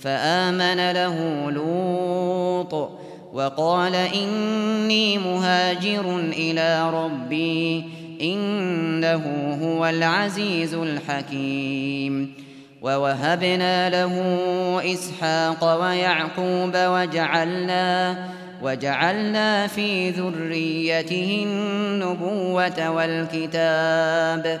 فآمن له لوط وقال إني مهاجر إلى ربي إنه هو العزيز الحكيم ووهبنا له إسحاق ويعقوب وجعلنا وجعلنا في ذريته النبوة والكتاب وجعلنا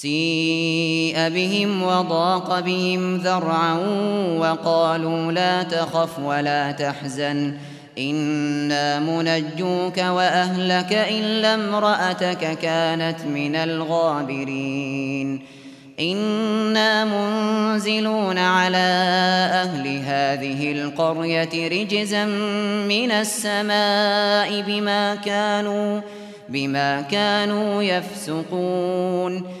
سيء بهم وضاق بهم ذرعا وقالوا لا تخف ولا تحزن إنا منجوك وأهلك إلا امرأتك كانت من الغابرين إنا منزلون على أهل هذه القرية رجزا من السماء بما كانوا, بما كانوا يفسقون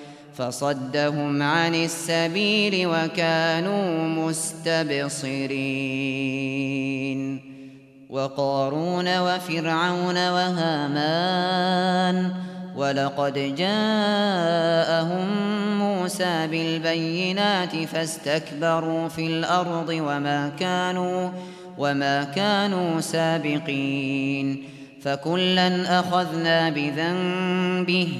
فصدهم عن السبيل وكانوا مستبصرين. وقارون وفرعون وهامان. ولقد جاءهم موسى بالبينات فاستكبروا في الأرض وما كانوا وما كانوا سابقين. فكلا أخذنا بذنبه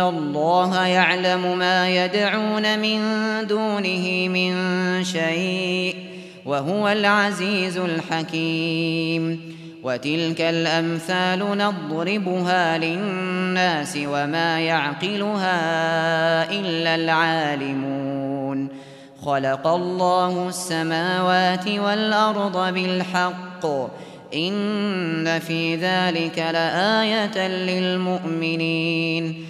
ان الله يعلم ما يدعون من دونه من شيء وهو العزيز الحكيم وتلك الامثال نضربها للناس وما يعقلها الا العالمون خلق الله السماوات والارض بالحق ان في ذلك لآية للمؤمنين